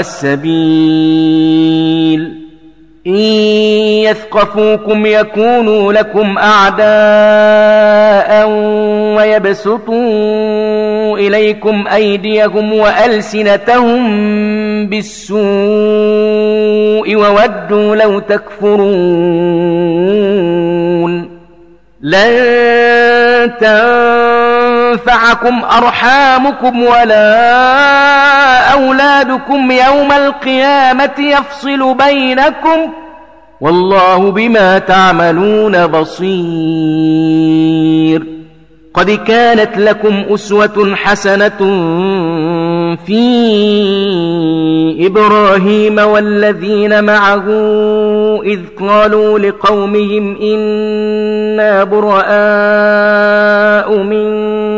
السبيل. إن يثقفوكم يكونوا لكم أعداء ويبسطوا إليكم أيديهم وألسنتهم بالسوء وودوا لو تكفرون. لن تنفروا تنفعكم أرحامكم ولا أولادكم يوم القيامة يفصل بينكم والله بما تعملون بصير قد كانت لكم أسوة حسنة في إبراهيم والذين معه إذ قالوا لقومهم إنا براء منكم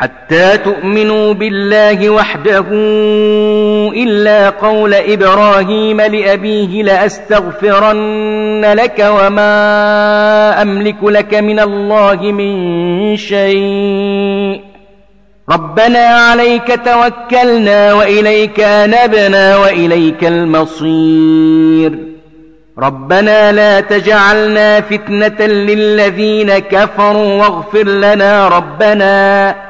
حتى تؤمنوا بالله وحده إلا قول إبراهيم لأبيه لأستغفرن لك وما أملك لك من الله من شيء. ربنا عليك توكلنا وإليك نبنا وإليك المصير. ربنا لا تجعلنا فتنة للذين كفروا واغفر لنا ربنا.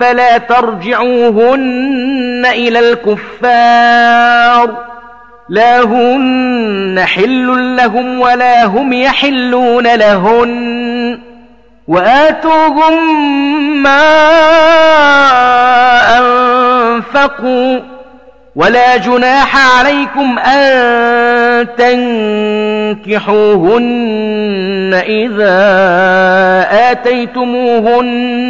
فلا ترجعوهن إلى الكفار. لا هن حل لهم ولا هم يحلون لهن. وآتوهم ما أنفقوا. ولا جناح عليكم أن تنكحوهن إذا آتيتموهن.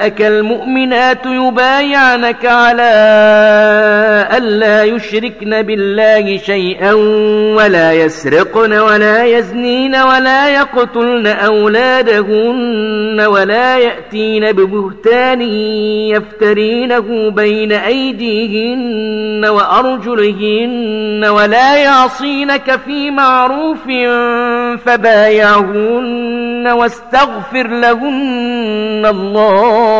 نساءك المؤمنات يبايعنك على ألا يشركن بالله شيئا ولا يسرقن ولا يزنين ولا يقتلن أولادهن ولا يأتين ببهتان يفترينه بين أيديهن وأرجلهن ولا يعصينك في معروف فبايعهن واستغفر لهن الله